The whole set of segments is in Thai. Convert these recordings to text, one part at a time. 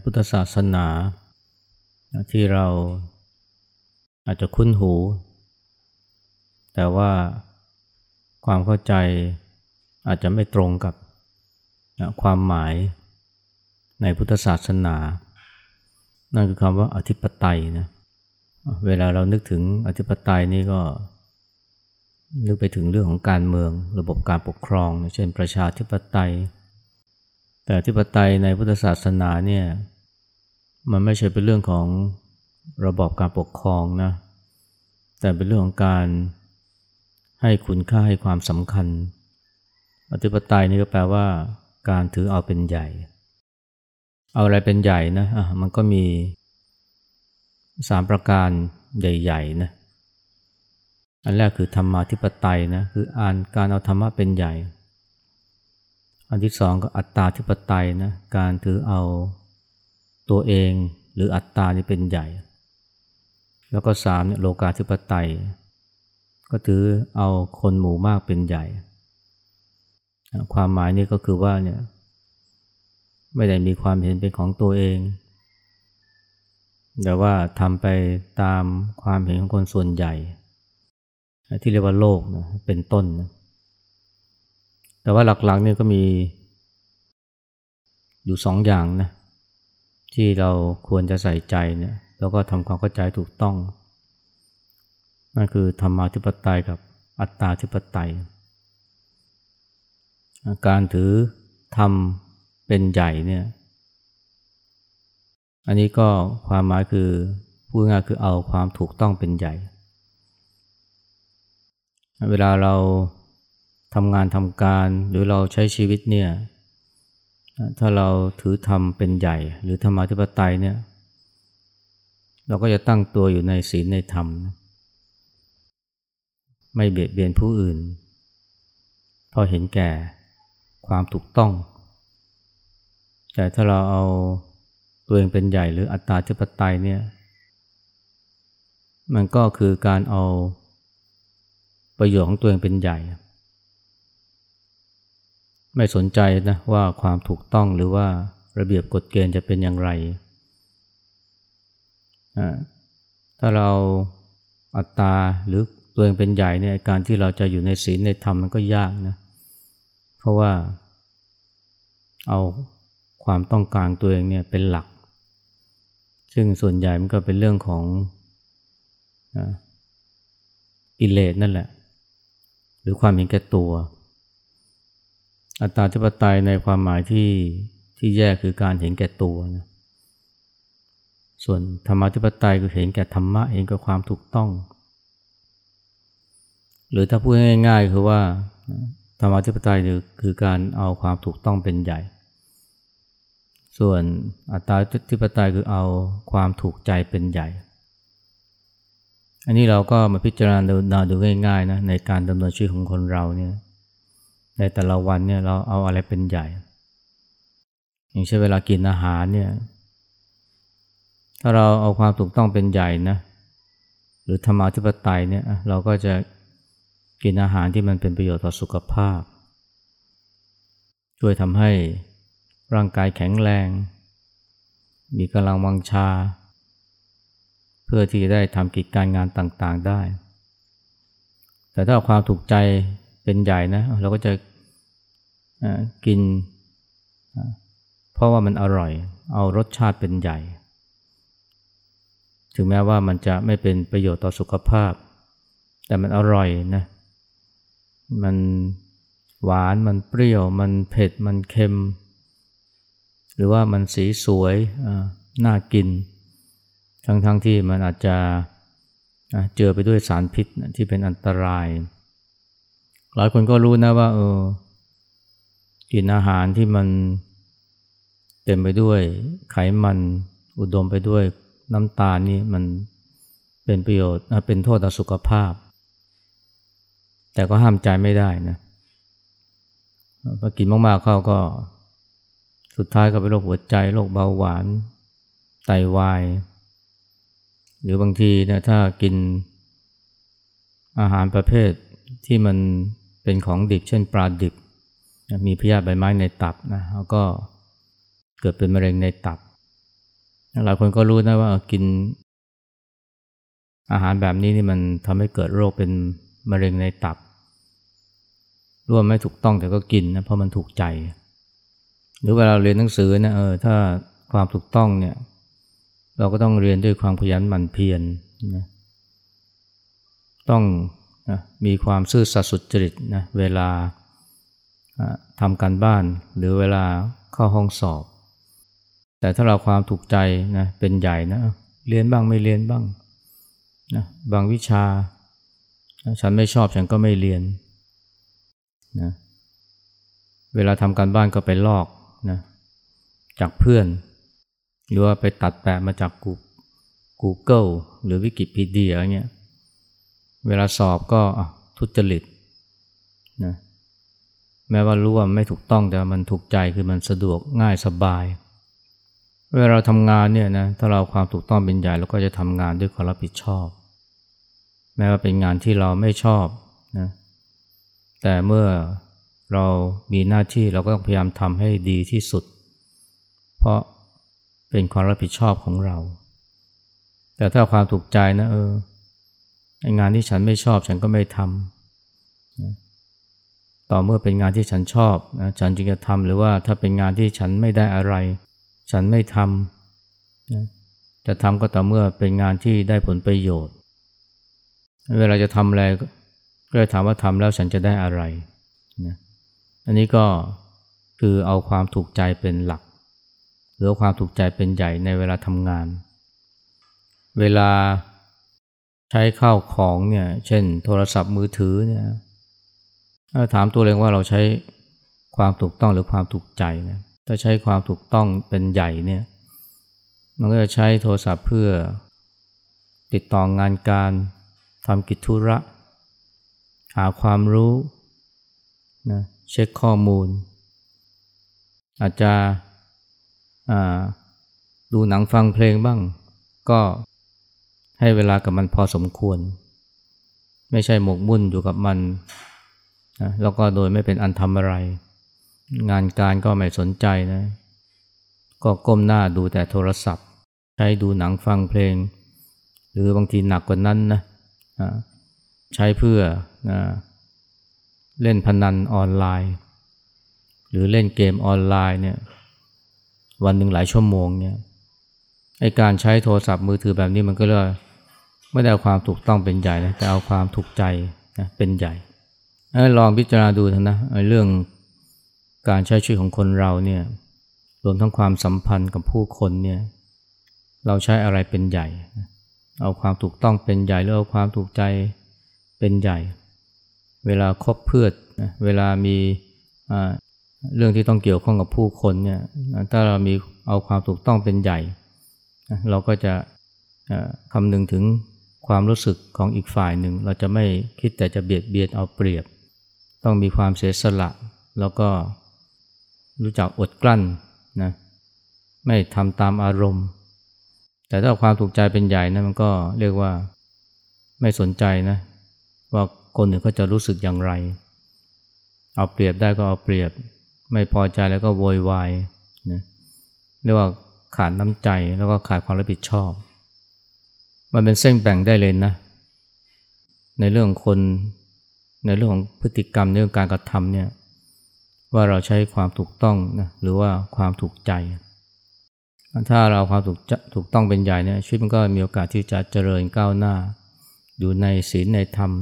ในพุทธศาสนา ที่เราอาจจะคุ้นหู แต่ว่าความเข้าใจอาจจะไม่ตรงกับความหมายในพุทธศาสนา นั่นคือคำว่าอธิปไตยนะเวลาเรานึกถึงอธิปไตยนี่ก็นึกไปถึงเรื่องของการเมืองระบบการปกครอง เช่นประชาธิปไตย แต่อธิปไตยในพุทธศาสนาเนี่ย มันไม่ใช่เป็นเรื่องของระบอบการปกครองนะ แต่เป็นเรื่องของการให้คุณค่าให้ความสำคัญ อธิปไตยนี่ก็แปลว่า การถือเอาเป็นใหญ่ เอาอะไรเป็นใหญ่นะะมันก็มีสามประการใหญ่ๆนะ อันแรกคือธรรมาธิปไตยนะ คืออ่านการเอาธรรมะเป็นใหญ่ อันที่สองก็อัตตาธิปไตยนะ การถือเอา ตัวเองหรืออัตตานี่เป็นใหญ่ แล้วก็สามเนี่ยโลกาธิปไตย ก็ถือเอาคนหมู่มากเป็นใหญ่ ความหมายนี่ก็คือว่าเนี่ยไม่ได้มีความเห็นเป็นของตัวเอง แต่ว่าทำไปตามความเห็นของคนส่วนใหญ่ ที่เรียกว่าโลกนะเป็นต้นนะแต่ว่าหลักๆเนี่ยก็มีอยู่สองอย่างนะ ที่เราควรจะใส่ใจเนี่ยแล้วก็ทำความเข้าใจถูกต้อง นั่นคือธรรมาธิปไตยกับอัตตาธิปไตย การถือธรรมเป็นใหญ่เนี่ย อันนี้ก็ความหมายคือพูดง่ายคือเอาความถูกต้องเป็นใหญ่ เวลาเราทำงานทำการหรือเราใช้ชีวิตเนี่ย ถ้าเราถือธรรมเป็นใหญ่ หรือธรรมาธิปไตยเนี่ย เราก็จะตั้งตัวอยู่ในศีลในธรรม ไม่เบียดเบียนผู้อื่นเพราะเห็นแก่ความถูกต้อง แต่ถ้าเราเอาตัวเองเป็นใหญ่หรืออัตตาธิปไตยเนี่ย มันก็คือการเอาประโยชน์ของตัวเองเป็นใหญ่ ไม่สนใจนะว่าความถูกต้องหรือว่าระเบียบกฎเกณฑ์จะเป็นอย่างไร ถ้าเราอัตตาหรือตัวเองเป็นใหญ่เนี่ยการที่เราจะอยู่ในศีลในธรรมมันก็ยากนะ เพราะว่าเอาความต้องการตัวเองเนี่ยเป็นหลัก ซึ่งส่วนใหญ่มันก็เป็นเรื่องของอิเลสนั่นแหละ หรือความเห็นแก่ตัว อัตตาธิปไตยในความหมายที่ที่แย่คือการเห็นแก่ตัวนะส่วนธรรมธิปไตยคือเห็นแก่ธรรมะเองก็ความถูกต้อง หรือถ้าพูดง่ายๆคือว่าธรรมธิปไตยคือการเอาความถูกต้องเป็นใหญ่ ส่วนอัตตาธิปไตยคือเอาความถูกใจเป็นใหญ่ อันนี้เราก็มาพิจารณาดูดูง่ายๆนะในการดำเนินชีวิตของคนเราเนี่ย ในแต่ละวันเนี่ยเราเอาอะไรเป็นใหญ่ อย่างเช่นเวลากินอาหารเนี่ยถ้าเราเอาความถูกต้องเป็นใหญ่นะหรือธรรมาธิปไตยเนี่ยเราก็จะกินอาหารที่มันเป็นประโยชน์ต่อสุขภาพ ช่วยทำให้ร่างกายแข็งแรง มีกำลังวังชา เพื่อที่จะได้ทำกิจการงานต่างๆได้ แต่ถ้าความถูกใจเป็นใหญ่นะเราก็จะ กิน เพราะว่ามันอร่อย เอารสชาติเป็นใหญ่ ถึงแม้ว่ามันจะไม่เป็นประโยชน์ต่อสุขภาพ แต่มันอร่อยนะ มันหวาน มันเปรี้ยว มันเผ็ด มันเค็ม หรือว่ามันสีสวย น่ากิน ทั้งๆทที่มันอาจจะเจอไปด้วยสารพิษที่เป็นอันตราย หลายคนก็รู้นะว่าเออ กินอาหารที่มันเต็มไปด้วยไขมันอุดมไปด้วยน้ำตาลนี่มันเป็นประโยชน์เป็นโทษต่อสุขภาพ แต่ก็ห้ามใจไม่ได้นะพอกินมากๆเข้าก็สุดท้ายก็เป็นโรคหัวใจโรคเบาหวาน ไตาวาย หรือบางทีนะถ้ากินอาหารประเภทที่มันเป็นของดิบเช่นปลาดิบ มีพยาธิใบไม้ในตับนะแล้วก็เกิดเป็นมะเร็งในตับ หลายคนก็รู้นะว่ากิน อาหารแบบนี้นี่มันทำให้เกิดโรคเป็นมะเร็งในตับร่วมไม่ถูกต้องแต่ก็กินนะเพราะมันถูกใจ หรือเวลาเรียนหนังสือนะเออถ้าความถูกต้องเนี่ย เราก็ต้องเรียนด้วยความขยันหมั่นเพียรนะต้องนะมีความซื่อสัตย์สุจริตนะเวลา ทำการบ้านหรือเวลาเข้าห้องสอบ แต่ถ้าเราความถูกใจนะเป็นใหญ่นะเรียนบ้างไม่เรียนบ้างนะบางวิชา ฉันไม่ชอบฉันก็ไม่เรียนนะเวลาทำการบ้านก็ไปลอกนะจากเพื่อน หรือว่าไปตัดแปะมาจาก Google หรือวิกิพีเดียเงี้ย เวลาสอบก็ทุจริตนะ แม้ว่ารู้ว่าไม่ถูกต้องแต่มันถูกใจคือมันสะดวกง่ายสบาย เวลาเราทำงานเนี่ยนะถ้าเราความถูกต้องเป็นใหญ่เราก็จะทำงานด้วยความรับผิดชอบ แม้ว่าเป็นงานที่เราไม่ชอบนะแต่เมื่อเรามีหน้าที่เราก็ต้องพยายามทำให้ดีที่สุด เพราะเป็นความรับผิดชอบของเรา แต่ถ้าความถูกใจนะเอองานที่ฉันไม่ชอบฉันก็ไม่ทำ ต่อเมื่อเป็นงานที่ฉันชอบนะฉันจึงจะทำหรือว่าถ้าเป็นงานที่ฉันไม่ได้อะไร ฉันไม่ทำนะจะทำก็ต่อเมื่อเป็นงานที่ได้ผลประโยชน์ เวลาจะทำอะไรก็เลยถามว่าทำแล้วฉันจะได้อะไรนะอันนี้ก็คือเอาความถูกใจเป็นหลัก หรือความถูกใจเป็นใหญ่ในเวลาทำงาน เวลาใช้ข้าวของเนี่ย เช่น โทรศัพท์มือถือเนี่ย ถ้าถามตัวเองว่าเราใช้ความถูกต้องหรือความถูกใจนะถ้าใช้ความถูกต้องเป็นใหญ่เนี่ยมันก็จะใช้โทรศัพท์เพื่อติดต่องานการทำกิจธุระ หาความรู้นะเช็คข้อมูล อาจจะดูหนังฟังเพลงบ้าง ก็ให้เวลากับมันพอสมควร ไม่ใช่หมกมุ่นอยู่กับมัน นะแล้วก็โดยไม่เป็นอันทำอะไร งานการก็ไม่สนใจนะ ก็ก้มหน้าดูแต่โทรศัพท์ ใช้ดูหนังฟังเพลง หรือบางทีหนักกว่านั้นนะใช้เพื่อนะเล่นพนันออนไลน์ หรือเล่นเกมออนไลน์เนี่ยวันหนึ่งหลายชั่วโมงเนี่ยไอการใช้โทรศัพท์มือถือแบบนี้มันก็เลยไม่ได้เอาความถูกต้องเป็นใหญ่นะแต่เอาความถูกใจนะเป็นใหญ่ ลองพิจารณาดูนะเรื่องการใช้ชีวิตของคนเราเนี่ยรวมทั้งความสัมพันธ์กับผู้คนเนี่ยเราใช้อะไรเป็นใหญ่ เอาความถูกต้องเป็นใหญ่หรือเอาความถูกใจเป็นใหญ่ เวลาคบเพื่อนเวลามีเรื่องที่ต้องเกี่ยวข้องกับผู้คนเนี่ยถ้าเรามีเอาความถูกต้องเป็นใหญ่ เราก็จะคำนึงถึงความรู้สึกของอีกฝ่ายหนึ่ง เราจะไม่คิดแต่จะเบียดเบียนเอาเปรียบ ต้องมีความเสียสละ แล้วก็รู้จักอดกลั้นนะไม่ทำตามอารมณ์ แต่ถ้าความถูกใจเป็นใหญ่นะมันก็เรียกว่าไม่สนใจนะว่าคนอื่นเขาจะรู้สึกอย่างไร เอาเปรียบได้ก็เอาเปรียบ ไม่พอใจแล้วก็โวยวายนะเรียกว่าขาดน้ำใจแล้วก็ขาดความรับผิดชอบ มันเป็นเส้นแบ่งได้เลยนะ ในเรื่องคน ในเรื่องของพฤติกรรมในเรื่องการกระทำเนี่ยว่าเราใช้ความถูกต้องนะหรือว่าความถูกใจ ถ้าเราความถูกถูกต้องเป็นใหญ่เนี่ยชีวิตมันก็มีโอกาสที่จะเจริญก้าวหน้า อยู่ในศีลในธรรม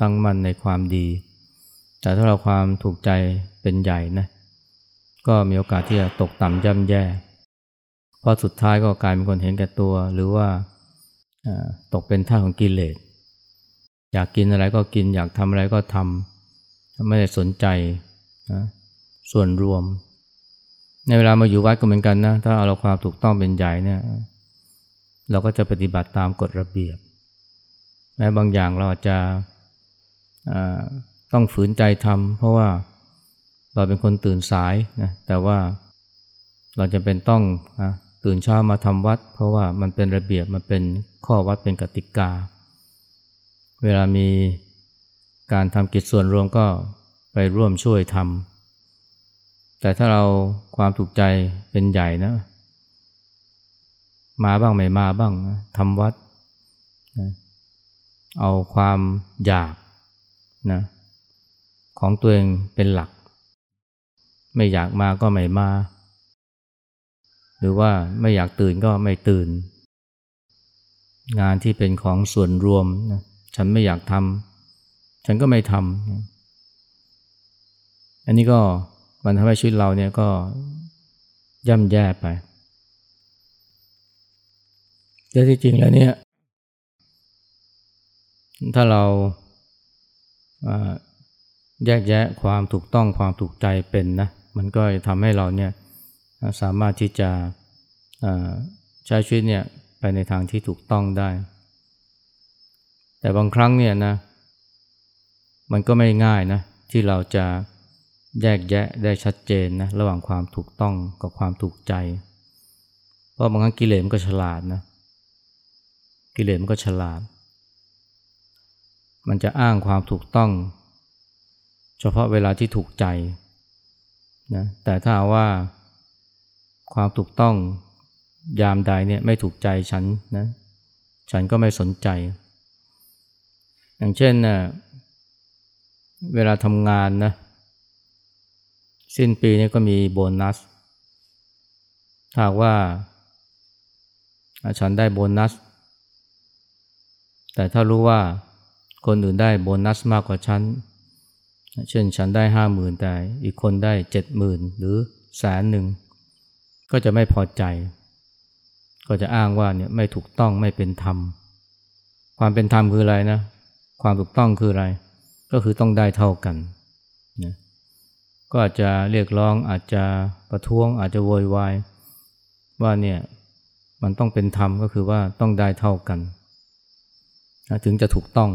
ตั้งมั่นในความดี แต่ถ้าเราความถูกใจเป็นใหญ่นะก็มีโอกาสที่จะตกต่ำย่ำแย่เพราะสุดท้ายก็กลายเป็นคนเห็นแก่ตัว หรือว่าตกเป็นท่าของกิเลส อยากกินอะไรก็กิน อยากทำอะไรก็ทำไม่ได้สนใจนะส่วนรวม ในเวลามาอยู่วัดก็เหมือนกันนะ ถ้าเอาเราความถูกต้องเป็นใหญ่เนี่ย เราก็จะปฏิบัติตามกฎระเบียบ แม้บางอย่างเราอาจจะต้องฝืนใจทำเพราะว่าเราเป็นคนตื่นสายนะแต่ว่าเราจะเป็นต้องตื่นเช้ามาทำวัด เพราะว่ามันเป็นระเบียบมันเป็นข้อวัดเป็นกติกา เวลามีการทำกิจส่วนรวมก็ไปร่วมช่วยทำแต่ถ้าเราความถูกใจเป็นใหญ่นะ มาบ้างไม่มาบ้างทำวัดนะเอาความอยากนะของตัวเองเป็นหลัก ไม่อยากมาก็ไม่มา หรือว่าไม่อยากตื่นก็ไม่ตื่น งานที่เป็นของส่วนรวมนะ ฉันไม่อยากทำฉันก็ไม่ทำอันนี้ก็มันทำให้ชีวิตเราเนี่ยก็ย่ำแย่ไปแต่ที่จริงแล้วเนี่ย ถ้าเราแยกแยะความถูกต้องความถูกใจเป็นนะ มันก็จะทำให้เราเนี่ยสามารถที่จะใช้ชีวิตเนี่ยไปในทางที่ถูกต้องได้ แต่บางครั้งเนี่ยนะ มันก็ไม่ง่ายนะ ที่เราจะแยกแยะได้ชัดเจนนะระหว่างความถูกต้องกับความถูกใจ เพราะบางครั้งกิเลสมันก็ฉลาดนะ กิเลสมันก็ฉลาด มันจะอ้างความถูกต้อง เฉพาะเวลาที่ถูกใจนะแต่ถ้าว่าความถูกต้องยามใดเนี่ยไม่ถูกใจฉันนะฉันก็ไม่สนใจ อย่างเช่นนะเวลาทำงานนะ สิ้นปีนี้ก็มีโบนัส ถ้าว่า ฉันได้โบนัส แต่ถ้ารู้ว่าคนอื่นได้โบนัสมากกว่าฉัน เช่นฉันได้ห้าหมื่นแต่อีกคนได้เจ็ดหมื่นหรือแสนหนึ่ง ก็จะไม่พอใจ ก็จะอ้างว่าเนี่ยไม่ถูกต้องไม่เป็นธรรม ความเป็นธรรมคืออะไรนะ ความถูกต้องคืออะไร ก็คือต้องได้เท่ากันนะก็อาจจะเรียกร้องอาจจะประท้วงอาจจะโวยวายว่าเนี่ยมันต้องเป็นธรรมก็คือว่าต้องได้เท่ากันถึงจะถูกต้อง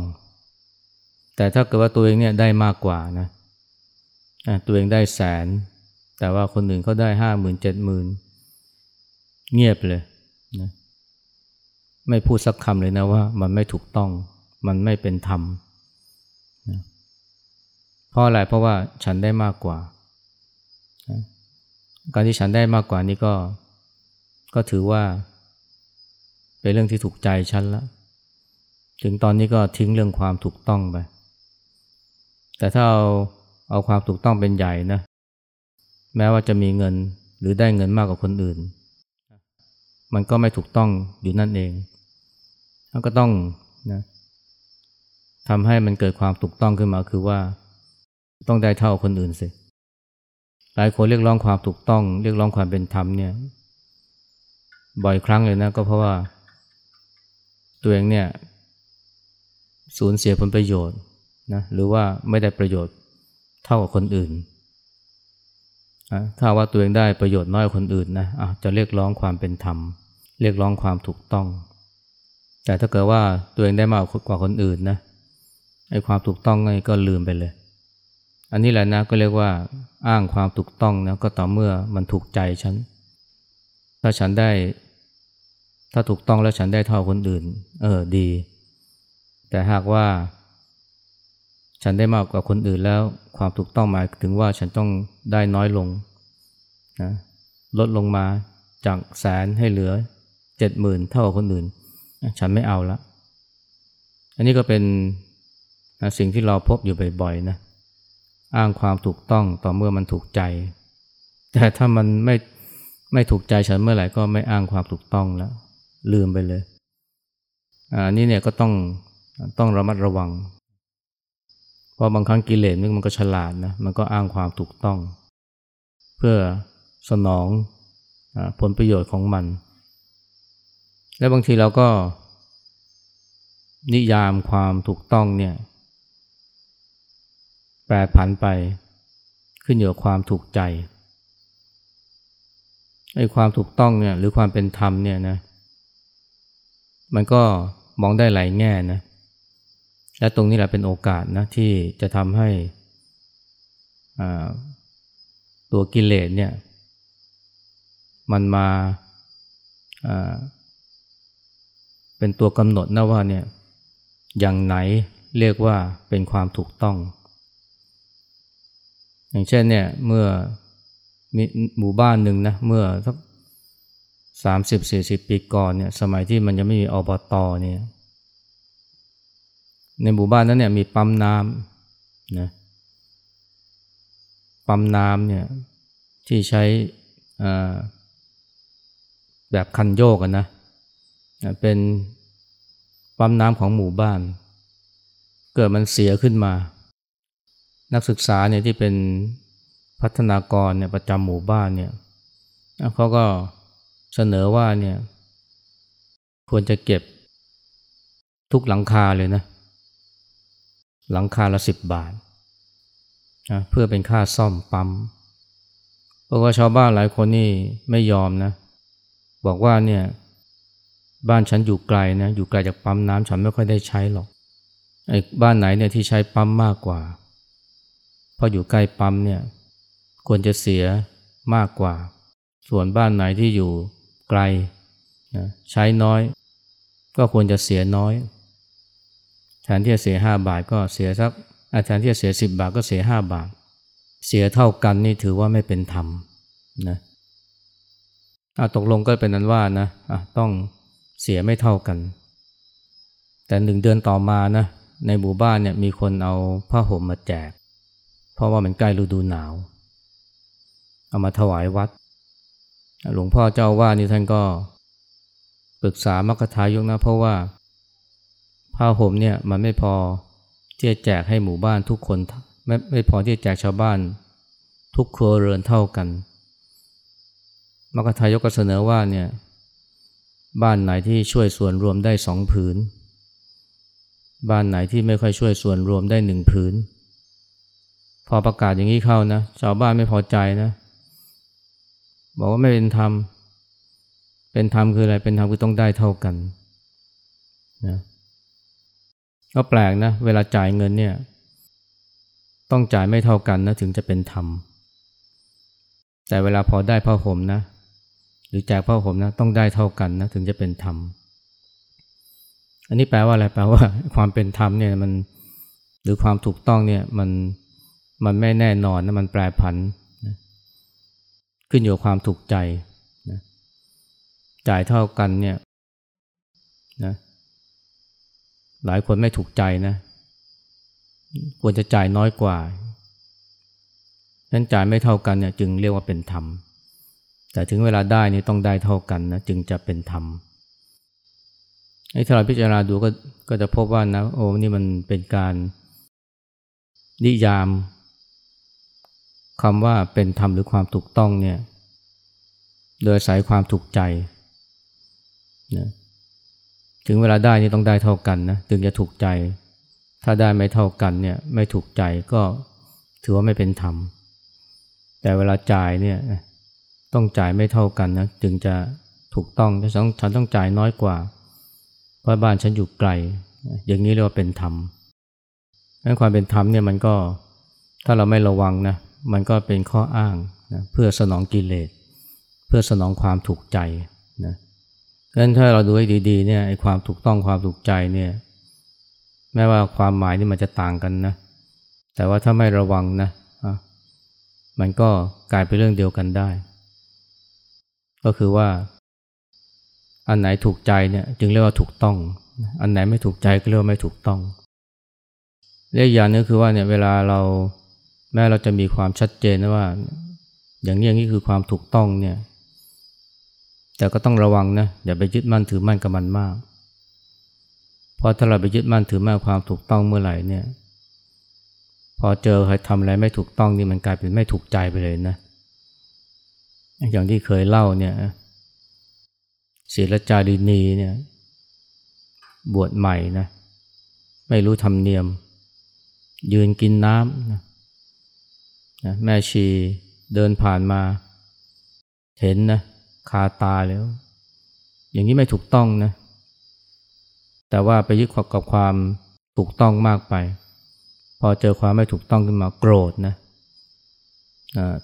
แต่ถ้าเกิดว่าตัวเองเนี่ยได้มากกว่านะตัวเองได้แสน แต่ว่าคนอื่นเขาได้ห้าหมื่นเจ็ดหมื่นเงียบเลยนะไม่พูดสักคำเลยนะว่ามันไม่ถูกต้อง มันไม่เป็นธรรมนะเพราะอะไรเพราะว่าฉันได้มากกว่า การที่ฉันได้มากกว่านี้ก็ก็ถือว่าเป็นเรื่องที่ถูกใจฉันแล้ว ถึงตอนนี้ก็ทิ้งเรื่องความถูกต้องไป แต่ถ้าเอาเอาความถูกต้องเป็นใหญ่นะ แม้ว่าจะมีเงินหรือได้เงินมากกว่าคนอื่น มันก็ไม่ถูกต้องอยู่นั่นเองก็ต้องนะ ทำให้มันเกิดความถูกต้องขึ้นมาคือว่า ต้องได้เท่าคนอื่นสิหลายคนเรียกร้องความถูกต้อง เรียกร้องความเป็นธรรมเนี่ย บ่อยครั้งเลยนะก็เพราะว่า ตัวเองเนี่ย สูญเสียผลประโยชน์นะหรือว่าไม่ได้ประโยชน์เท่ากับคนอื่นถ้าว่าตัวเองได้ประโยชน์น้อยคนอื่นนะะจะเรียกร้องความเป็นธรรม เรียกร้องความถูกต้อง แต่ถ้าเกิดว่าตัวเองได้มากกว่าคนอื่นนะ ไอ้ความถูกต้องนี่ก็ลืมไปเลย อันนี้แหละนะก็เรียกว่าอ้างความถูกต้องนะก็ต่อเมื่อมันถูกใจฉัน ถ้าฉันได้ ถ้าถูกต้องแล้วฉันได้เท่าคนอื่น เออดี แต่หากว่า ฉันได้มากกว่าคนอื่นแล้ว ความถูกต้องหมายถึงว่าฉันต้องได้น้อยลงนะลดลงมาจากแสนให้เหลือเจ็ดหมื่นเท่าคนอื่น ฉันไม่เอาละ อันนี้ก็เป็น สิ่งที่เราพบอยู่บ่อยๆนะอ้างความถูกต้องต่อเมื่อมันถูกใจ แต่ถ้ามันไม่ไม่ถูกใจฉันเมื่อไหร่ก็ไม่อ้างความถูกต้องแล้ว ลืมไปเลยอันนี้เนี่ยก็ต้องต้องระมัดระวัง เพราะบางครั้งกิเลสมันก็ฉลาดนะมันก็อ้างความถูกต้อง เพื่อสนองอผลประโยชน์ของมัน และบางทีเราก็นิยามความถูกต้องเนี่ย แปรผันไปขึ้นอยู่กับความถูกใจไอ้ความถูกต้องเนี่ยหรือความเป็นธรรมเนี่ยนะมันก็มองได้หลายแง่นะและตรงนี้แหละเป็นโอกาสนะที่จะทำให้ตัวกิเลสเนี่ยมันมาเป็นตัวกำหนดนะว่าเนี่ยอย่างไหนเรียกว่าเป็นความถูกต้อง อย่างเช่นเนี่ยเมื่อมีหมู่บ้านหนึ่งนะเมื่อสักสามสิบสี่สิบปีก่อนเนี่ยสมัยที่มันยังไม่มีอบตเนี่ยในหมู่บ้านนั้นเนี่ยมีปั๊มน้ำนะปั๊มน้ำเนี่ยที่ใช้แบบคันโยกนะเป็นปั๊มน้ำของหมู่บ้าน เกิดมันเสียขึ้นมา นักศึกษาเนี่ยที่เป็นพัฒนากรเนี่ยประจำหมู่บ้านเนี่ยเขาก็เสนอว่าเนี่ยควรจะเก็บทุกหลังคาเลยนะหลังคาละสิบบาทนะเพื่อเป็นค่าซ่อมปั๊มเพราะว่าชาวบ้านหลายคนนี่ไม่ยอมนะ บอกว่าเนี่ยบ้านฉันอยู่ไกลนะอยู่ไกลจากปั๊มน้ำฉันไม่ค่อยได้ใช้หรอกไอ้บ้านไหนเนี่ยที่ใช้ปั๊มมากกว่า ราะอยู่ใกล้ปั๊มเนี่ยควรจะเสียมากกว่า ส่วนบ้านไหนที่อยู่ไกลนะใช้น้อย ก็ควรจะเสียน้อยแทนที่จะเสียห้าบาทก็เสียสักแทนที่จะเสียสิบบาทก็เสียห้าบาท เสียเท่ากันนี่ถือว่าไม่เป็นธรรมนะตกลงก็เป็นนั้นว่านะะต้องเสียไม่เท่ากัน แต่หนึ่งเดือนต่อมานะในหมู่บ้านเนี่ยมีคนเอาผ้าห่มมาแจก ราะว่ามันใกล้ฤดูหนาว เอามาถวายวัด หลวงพ่อเจ้าว่านี่ท่านก็ปรึกษามรรคทายกนะ เพราะว่าผ้าห่มเนี่ยมันไม่พอที่จะแจกให้หมู่บ้านทุกคนไม่ไม่พอที่จะแจกชาวบ้าน ทุกครัวเรือนเท่ากันมรรคทายกก็เสนอว่าเนี่ยบ้านไหนที่ช่วยส่วนรวมได้สองผืน บ้านไหนที่ไม่ค่อยช่วยส่วนรวมได้หนึ่งผืน พอประกาศอย่างนี้เข้านะชาวบ้านไม่พอใจนะ บอกว่าไม่เป็นธรรม เป็นธรรมคืออะไร เป็นธรรมคือต้องได้เท่ากันนะก็แปลกนะ เวลาจ่ายเงินเนี่ย ต้องจ่ายไม่เท่ากันนะถึงจะเป็นธรรม แต่เวลาพอได้ผ้าห่มนะ หรือแจกผ้าห่มนะ ต้องได้เท่ากันนะถึงจะเป็นธรรม อันนี้แปลว่าอะไร แปลว่า ความเป็นธรรมเนี่ยมัน หรือความถูกต้องเนี่ยมัน มันไม่แน่นอนนะมันแปรผันนะขึ้นอยู่กับความถูกใจนะจ่ายเท่ากันเนี่ยนะหลายคนไม่ถูกใจนะควรจะจ่ายน้อยกว่านั้นจ่ายไม่เท่ากันเนี่ยจึงเรียกว่าเป็นธรรม แต่ถึงเวลาได้นี่ต้องได้เท่ากันนะจึงจะเป็นธรรมไอ้ถ้าเราพิจารณาดูก็ก็จะพบว่านะโอ้นี่มันเป็นการนิยาม คำว่าเป็นธรรมหรือความถูกต้องเนี่ยโดยสายความถูกใจนะถึงเวลาได้นี่ต้องได้เท่ากันนะถึงจะถูกใจ ถ้าได้ไม่เท่ากันเนี่ยไม่ถูกใจก็ถือว่าไม่เป็นธรรม แต่เวลาจ่ายเนี่ยต้องจ่ายไม่เท่ากันนะจึงจะถูกต้องฉันฉันต้องจ่ายน้อยกว่า เพราะบ้านฉันอยู่ไกล อย่างนี้เรียกว่าเป็นธรรมดังความเป็นธรรมเนี่ยมันก็ถ้าเราไม่ระวังนะ มันก็เป็นข้ออ้างนะเพื่อสนองกิเลส เพื่อสนองความถูกใจนะดังนั้นถ้าเราดูให้ดีๆเนี่ยไอ้ความถูกต้องความถูกใจเนี่ยแม้ว่าความหมายนี่มันจะต่างกันนะ แต่ว่าถ้าไม่ระวังนะมันก็กลายเป็นเรื่องเดียวกันได้ ก็คือว่า อันไหนถูกใจเนี่ยจึงเรียกว่าถูกต้อง อันไหนไม่ถูกใจก็เรียกว่าไม่ถูกต้องเรียกอย่างนึงคือว่าเนี่ยเวลาเรา แม้เราจะมีความชัดเจนนะว่า อย่างนี้อย่างนี้คือความถูกต้องเนี่ย แต่ก็ต้องระวังนะอย่าไปยึดมั่นถือมั่นกับมันมาก เพราะถ้าเราไปยึดมั่นถือมั่นความถูกต้องเมื่อไหร่เนี่ย พอเจอใครทำอะไรไม่ถูกต้องนี่มันกลายเป็นไม่ถูกใจไปเลยนะ อย่างที่เคยเล่าเนี่ยศิลจารินีเนี่ยบวชใหม่นะ ไม่รู้ธรรมเนียม ยืนกินน้ำนะ นะแม่ชีเดินผ่านมา เห็นนะคาตาแล้ว อย่างนี้ไม่ถูกต้องนะ แต่ว่าไปยึดกับความถูกต้องมากไป พอเจอความไม่ถูกต้องขึ้นมาโกรธนะ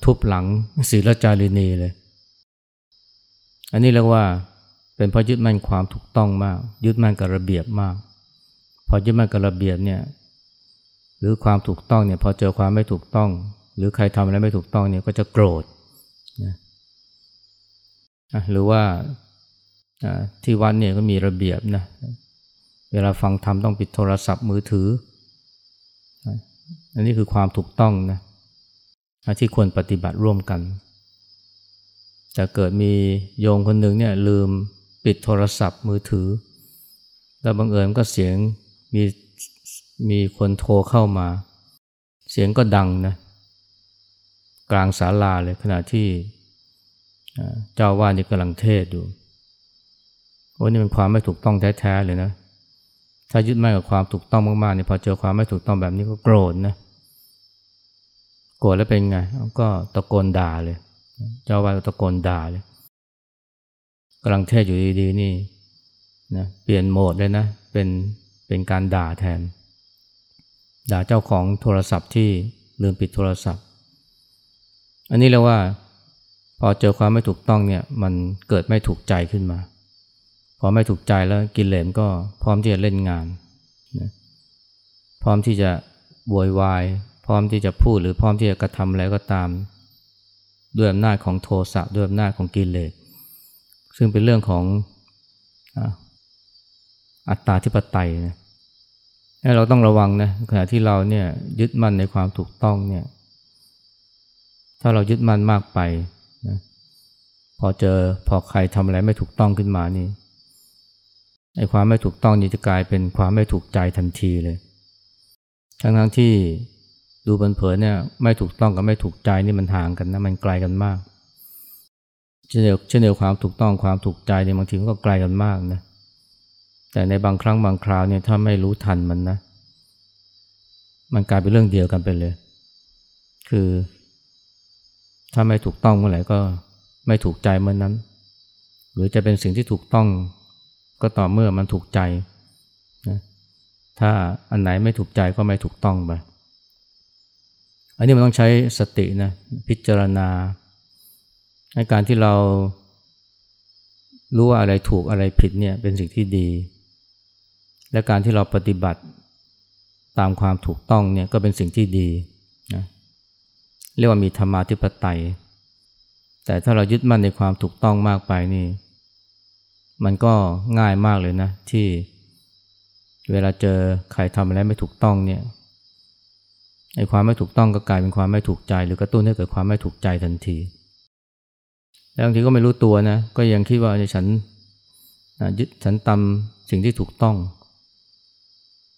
ทุบหลังศีลจารีนีเลย อันนี้เรียกว่าเป็นเพราะยึดมั่นความถูกต้องมาก ยึดมั่นกับระเบียบมาก พอยึดมั่นกับระเบียบเนี่ยหรือความถูกต้องเนี่ยพอเจอความไม่ถูกต้อง หรือใครทำอะไรไม่ถูกต้องเนี่ยก็จะโกรธหรือว่าที่วัดเนี่ยก็มีระเบียบนะเวลาฟังธรรมต้องปิดโทรศัพท์มือถือ อันนี้คือความถูกต้องนะที่ควรปฏิบัติร่วมกันแต่เกิดมีโยมคนหนึ่งเนี่ยลืมปิดโทรศัพท์มือถือ แล้วบังเอิญก็เสียงมีมีคนโทรเข้ามา เสียงก็ดังนะ กลางศาลาเลยขณะที่เจ้าว่านี่กำลังเทศอยู่โอ้นี่เป็นความไม่ถูกต้องแท้ๆเลยนะ ถ้ายึดมั่นกับความถูกต้องมากๆเนี่ยพอเจอความไม่ถูกต้องแบบนี้ก็โกรธนะโกรธแล้วเป็นไงก็ตะโกนด่าเลย เจ้าว่าตะโกนด่าเลยกำลังเทศอยู่ดีๆนี่นะเปลี่ยนโหมดเลยนะเป็นเป็นการด่าแทน ด่าเจ้าของโทรศัพท์ที่ลืมปิดโทรศัพท์ อันนี้เรียกว่า พอเจอความไม่ถูกต้องเนี่ย มันเกิดไม่ถูกใจขึ้นมา พอไม่ถูกใจแล้วกินเหลมก็พร้อมที่จะเล่นงานนะพร้อมที่จะบวยวาย พร้อมที่จะพูดหรือพร้อมที่จะกระทำอะไรก็ตาม ด้วยอำนาจของโทสะด้วยอำนาจของกิเลสซึ่งเป็นเรื่องของอัตตาธิปไตยนะเราต้องระวังนะขณะที่เราเนี่ยยึดมั่นในความถูกต้องเนี่ย ถ้าเรายึดมั่นมากไปนะพอเจอพอใครทำอะไรไม่ถูกต้องขึ้นมานี่ไอ้ความไม่ถูกต้องนี้จะกลายเป็นความไม่ถูกใจทันทีเลย ทั้งทั้งที่ดูบันเผยเนี่ยไม่ถูกต้องกับไม่ถูกใจนี่มันห่างกันนะมันไกลกันมากเช่นเดียวเช่นเดียวความถูกต้องความถูกใจเนี่ยบางทีก็ไกลกันมากนะแต่ในบางครั้งบางคราวเนี่ยถ้าไม่รู้ทันมันนะ มันกลายเป็นเรื่องเดียวกันไปเลย คือ ถ้าไม่ถูกต้องเมื่อไหร่ก็ไม่ถูกใจเมื่อนนั้น หรือจะเป็นสิ่งที่ถูกต้องก็ต่อเมื่อมันถูกใจนะถ้าอันไหนไม่ถูกใจก็ไม่ถูกต้องไปอันนี้มันต้องใช้สตินะพิจารณาในการที่เรารู้ว่าอะไรถูกอะไรผิดเนี่ยเป็นสิ่งที่ดี และการที่เราปฏิบัติตามความถูกต้องเนี่ยก็เป็นสิ่งที่ดีนะ เรียกว่ามีธรรมาธิปไตย แต่ถ้าเรายึดมั่นในความถูกต้องมากไปนี่ มันก็ง่ายมากเลยนะ ที่เวลาเจอใครทำอะไรไม่ถูกต้องเนี่ยไอ้ความไม่ถูกต้องก็กลายเป็นความไม่ถูกใจ หรือกระตุ้นให้เกิดความไม่ถูกใจทันทีแล้วบางทีก็ไม่รู้ตัวนะ ก็ยังคิดว่าฉันยึดฉันตำสิ่งที่ถูกต้อง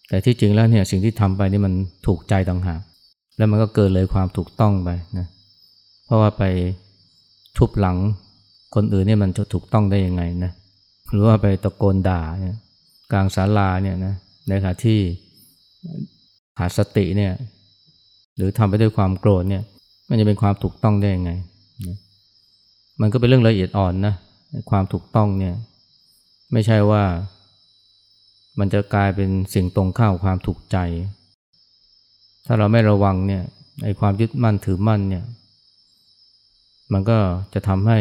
แต่ที่จริงแล้วเนี่ยสิ่งที่ทำไปนี่มันถูกใจต่างหาก แล้วมันก็เกินเลยความถูกต้องไปนะเพราะว่าไปทุบหลังคนอื่นเนี่ยมันจะถูกต้องได้ยังไงนะหรือว่าไปตะโกนด่าเนี่ยกลางศาลาเนี่ยนะในขณะที่ขาดสติเนี่ยหรือทำไปด้วยความโกรธเนี่ย มันจะเป็นความถูกต้องได้ยังไงนะมันก็เป็นเรื่องละเอียดอ่อนนะความถูกต้องเนี่ย ไม่ใช่ว่ามันจะกลายเป็นสิ่งตรงข้ามความถูกใจ ถ้าเราไม่ระวังเนี่ยไอ้ความยึดมั่นถือมั่นเนี่ย มันก็จะทำให้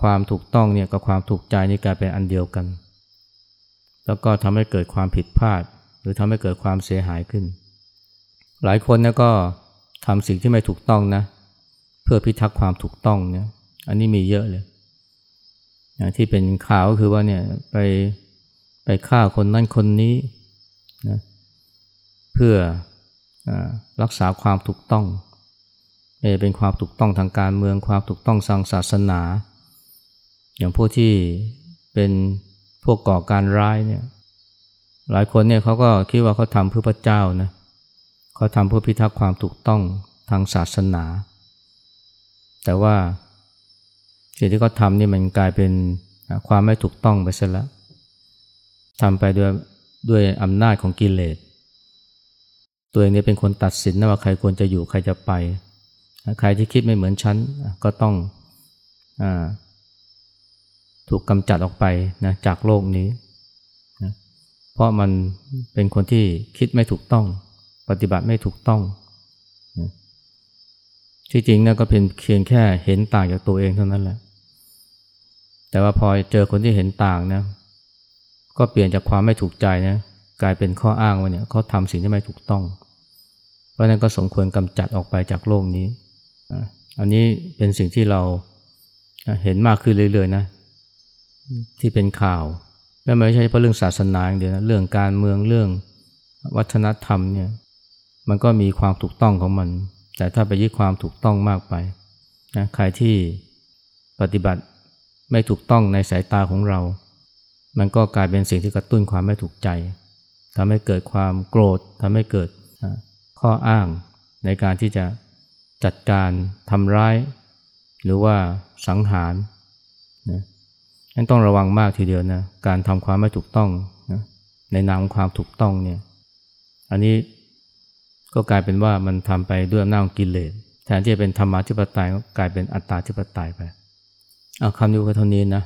ความถูกต้องเนี่ยกับความถูกใจนี่กลายเป็นอันเดียวกัน แล้วก็ทำให้เกิดความผิดพลาด หรือทำให้เกิดความเสียหายขึ้น หลายคนเนี่ยก็ทำสิ่งที่ไม่ถูกต้องนะ เพื่อพิทักษ์ความถูกต้องเนี่ยอันนี้มีเยอะเลยอย่างที่เป็นข่าวก็คือว่าเนี่ยไปไปฆ่าคนนั่นคนนี้นะ เพื่ออรักษาความถูกต้องเป็นความถูกต้องทางการเมืองความถูกต้องทางศาสนา อย่างพวกที่เป็นพวกก่อการร้ายเนี่ยหลายคนเนี่ยเขาก็คิดว่าเขาทำเพื่อพระเจ้านะเขาทำเพื่อพิทักษ์ความถูกต้องทางศาสนา แต่ว่าสิ่งที่เขาทำนี่มันกลายเป็นความไม่ถูกต้องไปซะแล้วทำไปด้วยด้วยอำนาจของกิเลส ตัวเองเนี่ยเป็นคนตัดสินนะว่าใครควรจะอยู่ใครจะไป ใครที่คิดไม่เหมือนฉันก็ต้องอถูกกำจัดออกไปนะจากโลกนี้นะเพราะมันเป็นคนที่คิดไม่ถูกต้อง ปฏิบัติไม่ถูกต้องนะที่จริงนะก็เป็นเพียงแค่เห็นต่างจากตัวเองเท่านั้นแหละ แต่ว่าพอเจอคนที่เห็นต่างนะก็เปลี่ยนจากความไม่ถูกใจนะ กลายเป็นข้ออ้างว่าเนี่ยเขาทำสิ่งที่ไม่ถูกต้อง เพราะนั้นก็สมควรกำจัดออกไปจากโลกนี้อันนี้เป็นสิ่งที่เราเห็นมากขึ้นเรื่อยๆนะที่เป็นข่าว และไม่ใช่เฉพาะเรื่องศาสนาอย่างเดียวนะเรื่องการเมืองเรื่องวัฒนธรรมเนี่ยมันก็มีความถูกต้องของมัน แต่ถ้าไปยึดความถูกต้องมากไปนะใครที่ปฏิบัติไม่ถูกต้องในสายตาของเรา มันก็กลายเป็นสิ่งที่กระตุ้นความไม่ถูกใจ ทำให้เกิดความโกรธทำให้เกิดข้ออ้างในการที่จะจัดการทำร้าย หรือว่าสังหารนะนั่นต้องระวังมากทีเดียวนะการทำความไม่ถูกต้องนะในนามความถูกต้องเนี่ยอันนี้ก็กลายเป็นว่ามันทำไปด้วยอำนาจของกิเลสแทนที่จะเป็นธรรมาธิปไตยก็กลายเป็นอัตตาธิปไตยไปเอาคำนี้ก็เท่านี้นะ